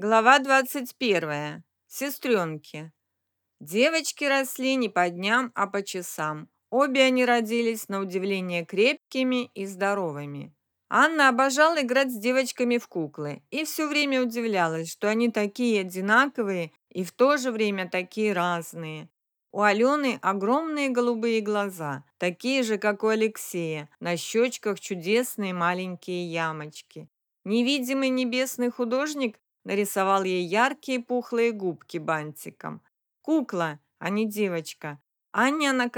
Глава 21. Сестренки. Девочки росли не по дням, а по часам. Обе они родились на удивление крепкими и здоровыми. Анна обожала играть с девочками в куклы и все время удивлялась, что они такие одинаковые и в то же время такие разные. У Алены огромные голубые глаза, такие же, как у Алексея, на щечках чудесные маленькие ямочки. Невидимый небесный художник нарисовал ей яркие пухлые губки бантиком. Кукла, а не девочка. Анне она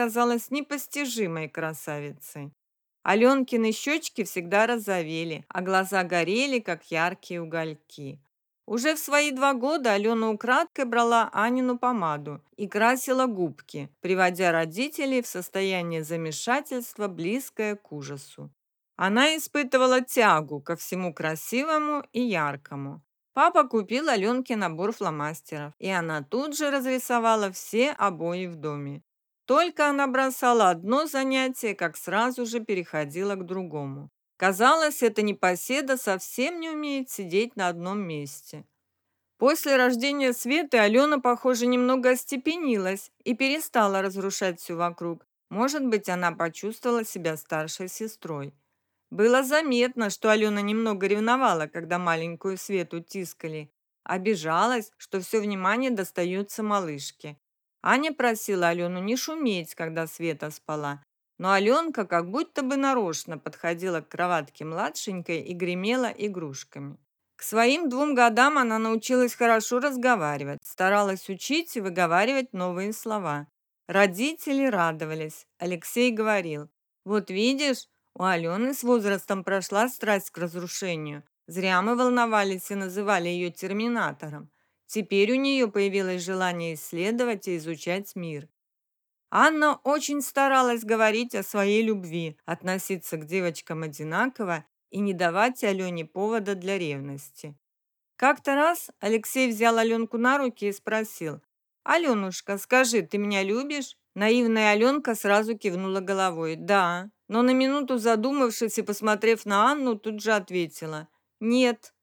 непостижимой красавицей. Аленкины щечки всегда розовели, а глаза горели, как яркие угольки. Уже в свои два года Алена украдкой брала Анину помаду и красила губки, приводя родителей в состояние замешательства, близкое к ужасу. Она испытывала тягу ко всему красивому и яркому. Папа купил Аленке набор фломастеров, и она тут же разрисовала все обои в доме. Только она бросала одно занятие, как сразу же переходила к другому. Казалось, эта непоседа совсем не умеет сидеть на одном месте. После рождения Светы Алена, похоже, немного остепенилась и перестала разрушать все вокруг. Может быть, она почувствовала себя старшей сестрой. Было заметно, что Алена немного ревновала, когда маленькую Свету тискали. Обижалась, что все внимание достается малышке. Аня просила Алену не шуметь, когда Света спала. Но Аленка как будто бы нарочно подходила к кроватке младшенькой и гремела игрушками. К своим двум годам она научилась хорошо разговаривать, старалась учить и выговаривать новые слова. Родители радовались. Алексей говорил, «Вот видишь, у Алены с возрастом прошла страсть к разрушению. Зря мы волновались и называли ее терминатором. Теперь у нее появилось желание исследовать и изучать мир. Анна очень старалась говорить о своей любви, относиться к девочкам одинаково и не давать Алене повода для ревности. Как-то раз Алексей взял Аленку на руки и спросил, «Аленушка, скажи, ты меня любишь?» Наивная Аленка сразу кивнула головой, «Да» но на минуту задумавшись и посмотрев на Анну, тут же ответила «Нет».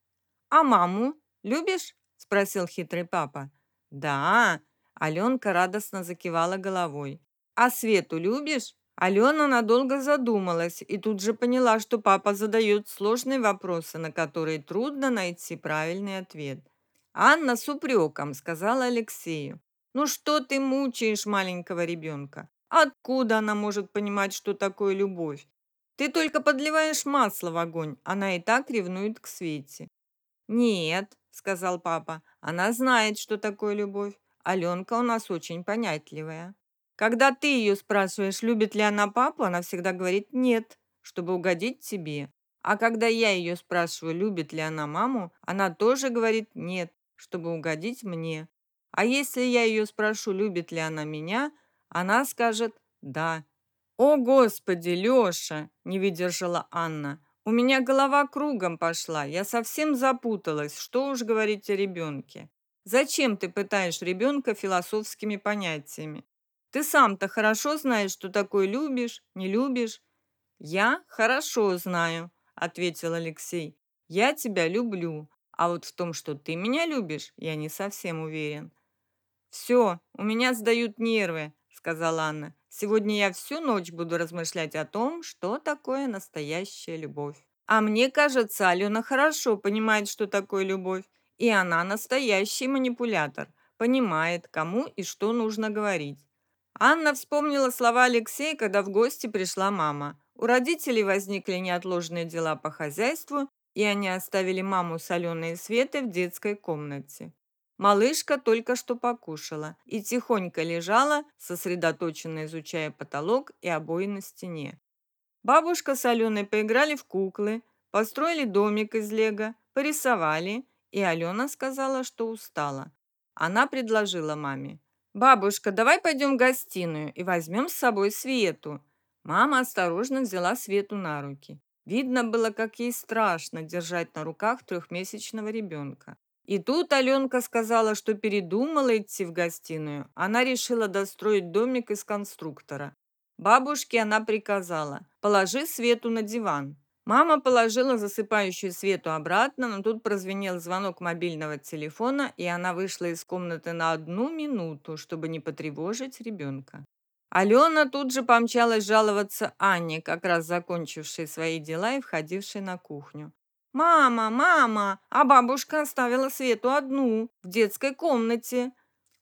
«А маму любишь?» – спросил хитрый папа. «Да», – Аленка радостно закивала головой. «А Свету любишь?» Алена надолго задумалась и тут же поняла, что папа задает сложные вопросы, на которые трудно найти правильный ответ. Анна с упреком сказала Алексею. «Ну что ты мучаешь маленького ребенка? Откуда она может понимать, что такое любовь? Ты только подливаешь масло в огонь, она и так ревнует к Свете. Нет, сказал папа, она знает, что такое любовь. Аленка у нас очень понятливая. Когда ты ее спрашиваешь, любит ли она папу, она всегда говорит «нет», чтобы угодить тебе. А когда я ее спрашиваю, любит ли она маму, она тоже говорит «нет», чтобы угодить мне. А если я ее спрошу, любит ли она меня, она скажет «да». «О, Господи, Леша!» – не выдержала Анна. «У меня голова кругом пошла, я совсем запуталась, что уж говорить о ребенке. Зачем ты пытаешь ребенка философскими понятиями? Ты сам-то хорошо знаешь, что такое любишь, не любишь?» «Я хорошо знаю», – ответил Алексей. «Я тебя люблю, а вот в том, что ты меня любишь, я не совсем уверен». «Все, у меня сдают нервы сказала Анна. Сегодня я всю ночь буду размышлять о том, что такое настоящая любовь. А мне кажется, Алена хорошо понимает, что такое любовь, и она настоящий манипулятор, понимает, кому и что нужно говорить. Анна вспомнила слова Алексея, когда в гости пришла мама. У родителей возникли неотложные дела по хозяйству, и они оставили маму с Аленой и Светой в детской комнате. Малышка только что покушала и тихонько лежала, сосредоточенно изучая потолок и обои на стене. Бабушка с Аленой поиграли в куклы, построили домик из лего, порисовали, и Алена сказала, что устала. Она предложила маме. «Бабушка, давай пойдем в гостиную и возьмем с собой Свету». Мама осторожно взяла Свету на руки. Видно было, как ей страшно держать на руках трехмесячного ребенка. И тут Аленка сказала, что передумала идти в гостиную. Она решила достроить домик из конструктора. Бабушке она приказала, положи Свету на диван. Мама положила засыпающую Свету обратно, но тут прозвенел звонок мобильного телефона, и она вышла из комнаты на одну минуту, чтобы не потревожить ребенка. Алена тут же помчалась жаловаться Анне, как раз закончившей свои дела и входившей на кухню. «Мама, мама, а бабушка оставила Свету одну в детской комнате».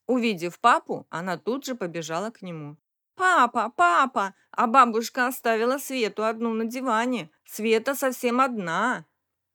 Увидев папу, она тут же побежала к нему. «Папа, папа, а бабушка оставила Свету одну на диване. Света совсем одна».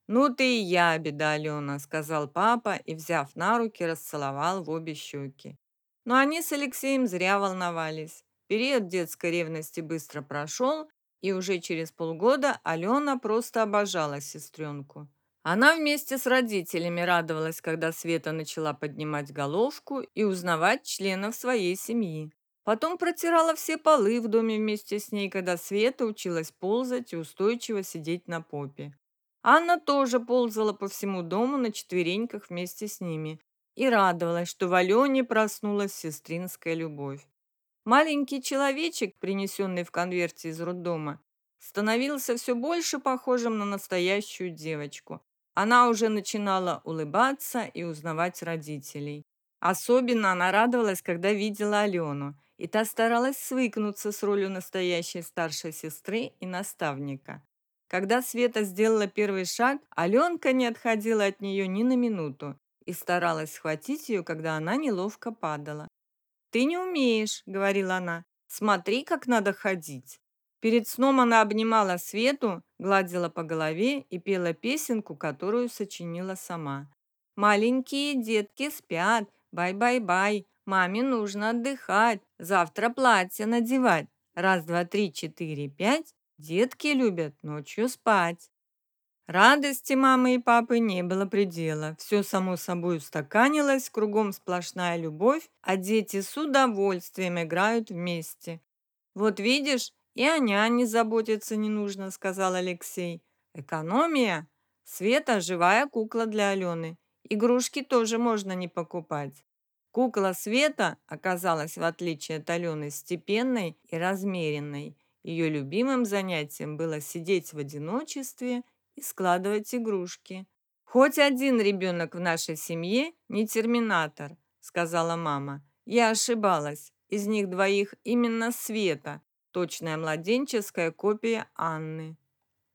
«Ну ты и я, беда, Алена», — сказал папа и, взяв на руки, расцеловал в обе щеки. Но они с Алексеем зря волновались. Период детской ревности быстро прошел, и уже через полгода Алена просто обожала сестренку. Она вместе с родителями радовалась, когда Света начала поднимать головку и узнавать членов своей семьи. Потом протирала все полы в доме вместе с ней, когда Света училась ползать и устойчиво сидеть на попе. Анна тоже ползала по всему дому на четвереньках вместе с ними и радовалась, что в Алене проснулась сестринская любовь. Маленький человечек, принесенный в конверте из роддома, становился все больше похожим на настоящую девочку. Она уже начинала улыбаться и узнавать родителей. Особенно она радовалась, когда видела Алену, и та старалась свыкнуться с ролью настоящей старшей сестры и наставника. Когда Света сделала первый шаг, Аленка не отходила от нее ни на минуту и старалась схватить ее, когда она неловко падала. «Ты не умеешь», — говорила она. «Смотри, как надо ходить». Перед сном она обнимала Свету, гладила по голове и пела песенку, которую сочинила сама. «Маленькие детки спят, бай-бай-бай, маме нужно отдыхать, завтра платье надевать. Раз, два, три, четыре, пять, детки любят ночью спать». Радости мамы и папы не было предела. Все само собой устаканилось, кругом сплошная любовь, а дети с удовольствием играют вместе. Вот видишь, и о няне заботиться не нужно, сказал Алексей. Экономия? Света – живая кукла для Алены. Игрушки тоже можно не покупать. Кукла Света оказалась, в отличие от Алены, степенной и размеренной. Ее любимым занятием было сидеть в одиночестве и складывать игрушки. «Хоть один ребенок в нашей семье не терминатор», — сказала мама. «Я ошибалась. Из них двоих именно Света, точная младенческая копия Анны».